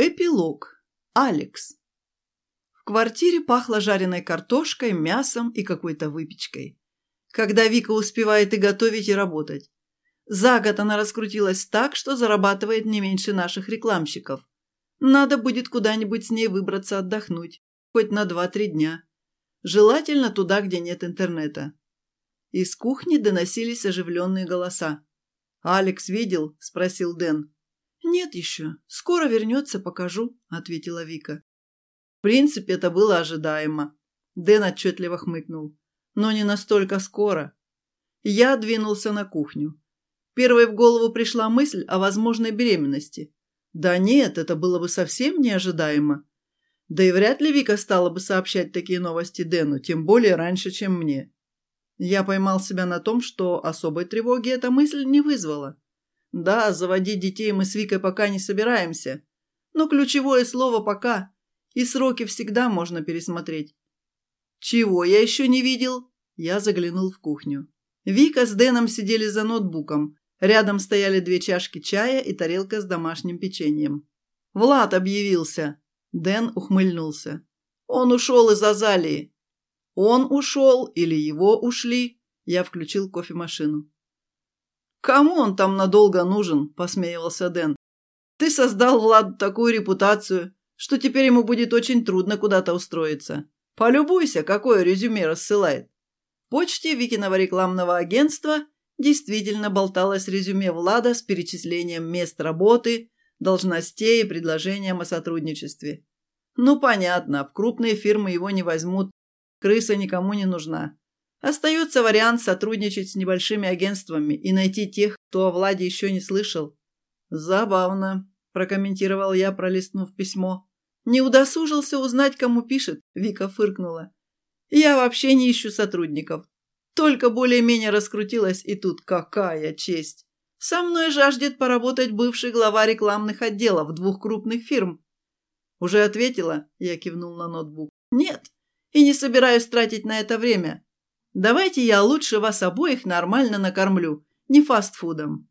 Эпилог. Алекс. В квартире пахло жареной картошкой, мясом и какой-то выпечкой. Когда Вика успевает и готовить, и работать. За год она раскрутилась так, что зарабатывает не меньше наших рекламщиков. Надо будет куда-нибудь с ней выбраться отдохнуть, хоть на два-три дня. Желательно туда, где нет интернета. Из кухни доносились оживленные голоса. «Алекс видел?» – спросил Дэн. «Нет еще. Скоро вернется, покажу», — ответила Вика. В принципе, это было ожидаемо. Дэн отчетливо хмыкнул. Но не настолько скоро. Я двинулся на кухню. Первой в голову пришла мысль о возможной беременности. Да нет, это было бы совсем неожидаемо. Да и вряд ли Вика стала бы сообщать такие новости Дэну, тем более раньше, чем мне. Я поймал себя на том, что особой тревоги эта мысль не вызвала. Да, заводить детей мы с Викой пока не собираемся. Но ключевое слово «пока» и сроки всегда можно пересмотреть. Чего я еще не видел? Я заглянул в кухню. Вика с Дэном сидели за ноутбуком. Рядом стояли две чашки чая и тарелка с домашним печеньем. «Влад объявился!» Дэн ухмыльнулся. «Он ушел из Азалии!» «Он ушел или его ушли?» Я включил кофемашину. «Кому он там надолго нужен?» – посмеивался Дэн. «Ты создал Владу такую репутацию, что теперь ему будет очень трудно куда-то устроиться. Полюбуйся, какое резюме рассылает». В почте Викиного рекламного агентства действительно болталось резюме Влада с перечислением мест работы, должностей и предложением о сотрудничестве. Ну, понятно, в крупные фирмы его не возьмут, крыса никому не нужна. Остается вариант сотрудничать с небольшими агентствами и найти тех, кто о Владе еще не слышал. «Забавно», – прокомментировал я, пролистнув письмо. «Не удосужился узнать, кому пишет», – Вика фыркнула. «Я вообще не ищу сотрудников. Только более-менее раскрутилась, и тут какая честь! Со мной жаждет поработать бывший глава рекламных отделов двух крупных фирм». «Уже ответила?» – я кивнул на ноутбук. «Нет, и не собираюсь тратить на это время». Давайте я лучше вас обоих нормально накормлю, не фастфудом».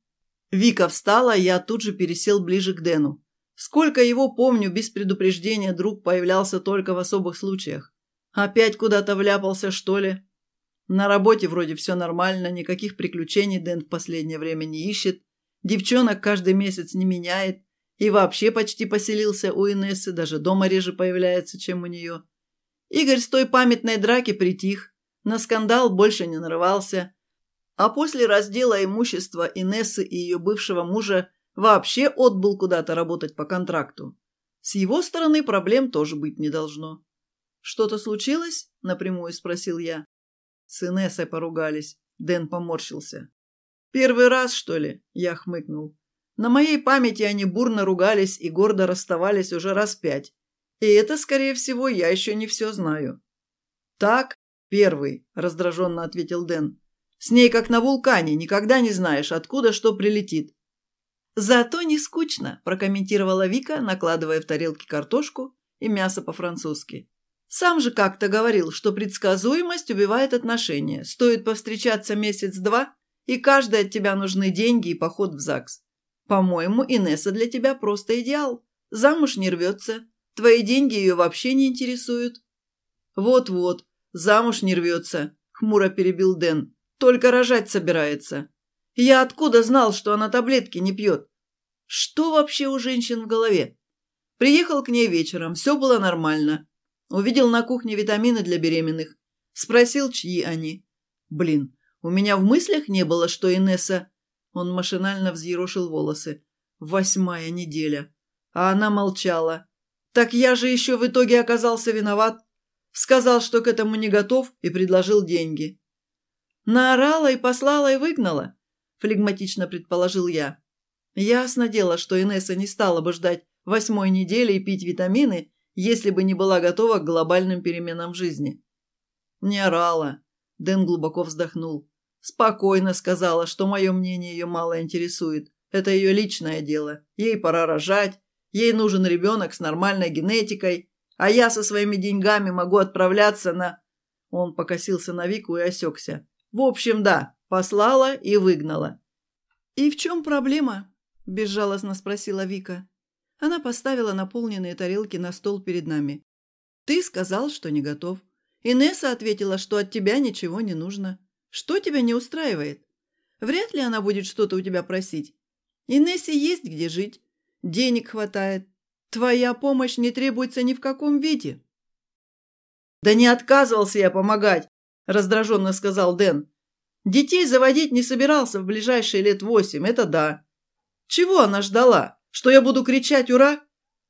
Вика встала, я тут же пересел ближе к Дэну. Сколько его помню, без предупреждения друг появлялся только в особых случаях. Опять куда-то вляпался, что ли? На работе вроде все нормально, никаких приключений Дэн в последнее время не ищет, девчонок каждый месяц не меняет и вообще почти поселился у Инессы, даже дома реже появляется, чем у нее. Игорь с той памятной драки притих, на скандал больше не нарывался. А после раздела имущества Инессы и ее бывшего мужа вообще отбыл куда-то работать по контракту. С его стороны проблем тоже быть не должно. «Что-то случилось?» – напрямую спросил я. С Инессой поругались. Дэн поморщился. «Первый раз, что ли?» – я хмыкнул. На моей памяти они бурно ругались и гордо расставались уже раз пять. И это, скорее всего, я еще не все знаю. Так, «Первый», – раздраженно ответил Дэн. «С ней как на вулкане, никогда не знаешь, откуда что прилетит». «Зато не скучно», – прокомментировала Вика, накладывая в тарелки картошку и мясо по-французски. «Сам же как-то говорил, что предсказуемость убивает отношения. Стоит повстречаться месяц-два, и каждой от тебя нужны деньги и поход в ЗАГС. По-моему, Инесса для тебя просто идеал. Замуж не рвется. Твои деньги ее вообще не интересуют». «Вот-вот», Замуж не рвется», – хмуро перебил Дэн. «Только рожать собирается». «Я откуда знал, что она таблетки не пьет?» «Что вообще у женщин в голове?» Приехал к ней вечером, все было нормально. Увидел на кухне витамины для беременных. Спросил, чьи они. «Блин, у меня в мыслях не было, что Инесса...» Он машинально взъерошил волосы. «Восьмая неделя». А она молчала. «Так я же еще в итоге оказался виноват. Сказал, что к этому не готов, и предложил деньги. «Наорала и послала и выгнала», – флегматично предположил я. Ясно дело, что Инесса не стала бы ждать восьмой недели и пить витамины, если бы не была готова к глобальным переменам жизни. «Не орала», – Дэн глубоко вздохнул. «Спокойно сказала, что мое мнение ее мало интересует. Это ее личное дело. Ей пора рожать, ей нужен ребенок с нормальной генетикой, а я со своими деньгами могу отправляться на...» Он покосился на Вику и осекся. «В общем, да, послала и выгнала». «И в чем проблема?» – безжалостно спросила Вика. Она поставила наполненные тарелки на стол перед нами. «Ты сказал, что не готов. Инесса ответила, что от тебя ничего не нужно. Что тебя не устраивает? Вряд ли она будет что-то у тебя просить. Инессе есть где жить. Денег хватает, Твоя помощь не требуется ни в каком виде». «Да не отказывался я помогать», – раздраженно сказал Дэн. «Детей заводить не собирался в ближайшие лет восемь, это да. Чего она ждала? Что я буду кричать «Ура»?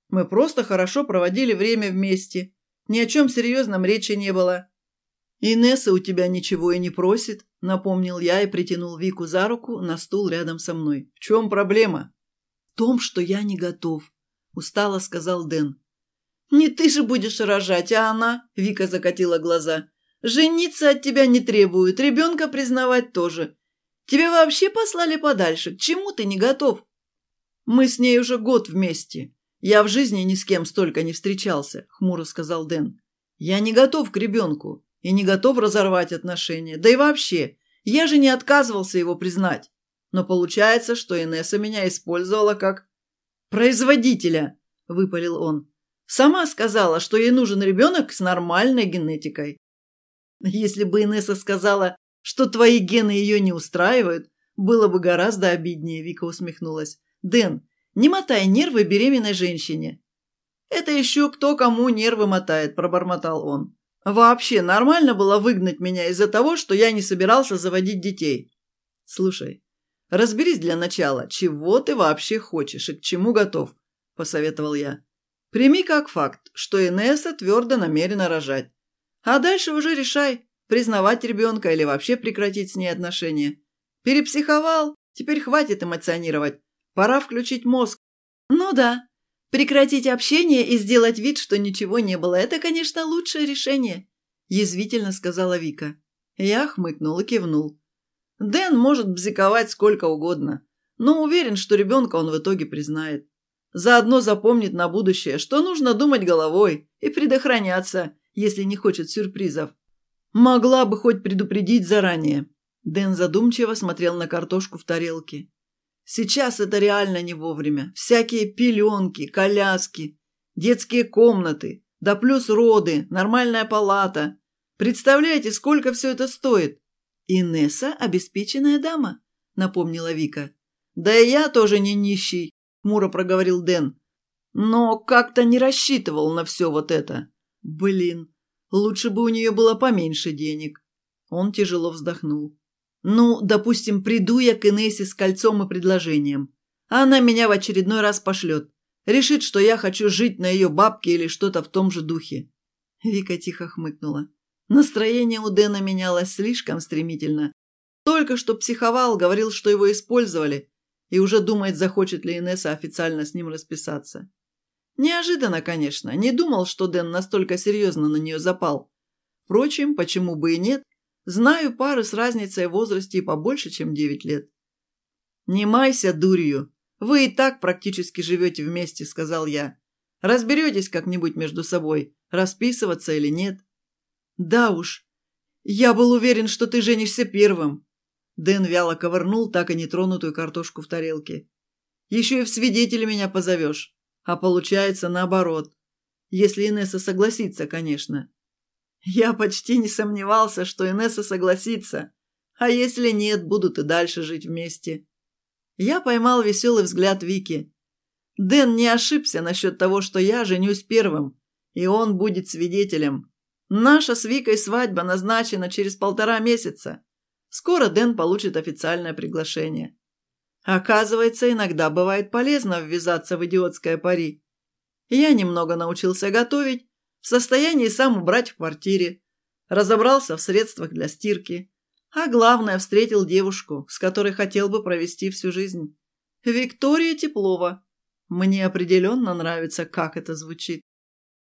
Мы просто хорошо проводили время вместе. Ни о чем серьезном речи не было». «Инесса у тебя ничего и не просит», – напомнил я и притянул Вику за руку на стул рядом со мной. «В чем проблема?» «В том, что я не готов», устало сказал Дэн. «Не ты же будешь рожать, а она!» – Вика закатила глаза. «Жениться от тебя не требуют, ребенка признавать тоже. Тебя вообще послали подальше, к чему ты не готов?» «Мы с ней уже год вместе. Я в жизни ни с кем столько не встречался», – хмуро сказал Дэн. «Я не готов к ребенку и не готов разорвать отношения. Да и вообще, я же не отказывался его признать. Но получается, что Инесса меня использовала как «Производителя!» – выпалил он. «Сама сказала, что ей нужен ребенок с нормальной генетикой. Если бы Инесса сказала, что твои гены ее не устраивают, было бы гораздо обиднее», – Вика усмехнулась. «Дэн, не мотай нервы беременной женщине». «Это еще кто кому нервы мотает», – пробормотал он. «Вообще нормально было выгнать меня из-за того, что я не собирался заводить детей». «Слушай, Разберись для начала, чего ты вообще хочешь и к чему готов», – посоветовал я. «Прими как факт, что Инесса твердо намерена рожать. А дальше уже решай, признавать ребенка или вообще прекратить с ней отношения. Перепсиховал, теперь хватит эмоционировать. Пора включить мозг». «Ну да. Прекратить общение и сделать вид, что ничего не было – это, конечно, лучшее решение», – язвительно сказала Вика. Я хмыкнул и кивнул. Дэн может бзиковать сколько угодно, но уверен, что ребенка он в итоге признает. Заодно запомнит на будущее, что нужно думать головой и предохраняться, если не хочет сюрпризов. Могла бы хоть предупредить заранее. Дэн задумчиво смотрел на картошку в тарелке. Сейчас это реально не вовремя. Всякие пеленки, коляски, детские комнаты, да плюс роды, нормальная палата. Представляете, сколько все это стоит? «Инесса – обеспеченная дама», – напомнила Вика. «Да и я тоже не нищий», – хмуро проговорил Дэн. «Но как-то не рассчитывал на все вот это». «Блин, лучше бы у нее было поменьше денег». Он тяжело вздохнул. «Ну, допустим, приду я к Инессе с кольцом и предложением. Она меня в очередной раз пошлет. Решит, что я хочу жить на ее бабке или что-то в том же духе». Вика тихо хмыкнула. Настроение у Дэна менялось слишком стремительно. Только что психовал, говорил, что его использовали, и уже думает, захочет ли Инесса официально с ним расписаться. Неожиданно, конечно, не думал, что Дэн настолько серьезно на нее запал. Впрочем, почему бы и нет, знаю пары с разницей в возрасте и побольше, чем девять лет. «Не майся дурью, вы и так практически живете вместе», — сказал я. «Разберетесь как-нибудь между собой, расписываться или нет». «Да уж, я был уверен, что ты женишься первым», Дэн вяло ковырнул так и нетронутую картошку в тарелке. «Еще и в свидетели меня позовешь. А получается наоборот. Если Инесса согласится, конечно». Я почти не сомневался, что Инесса согласится. А если нет, будут и дальше жить вместе. Я поймал веселый взгляд Вики. Дэн не ошибся насчет того, что я женюсь первым, и он будет свидетелем. Наша с Викой свадьба назначена через полтора месяца. Скоро Дэн получит официальное приглашение. Оказывается, иногда бывает полезно ввязаться в идиотское пари. Я немного научился готовить, в состоянии сам убрать в квартире, разобрался в средствах для стирки. А главное, встретил девушку, с которой хотел бы провести всю жизнь. Виктория Теплова. Мне определенно нравится, как это звучит.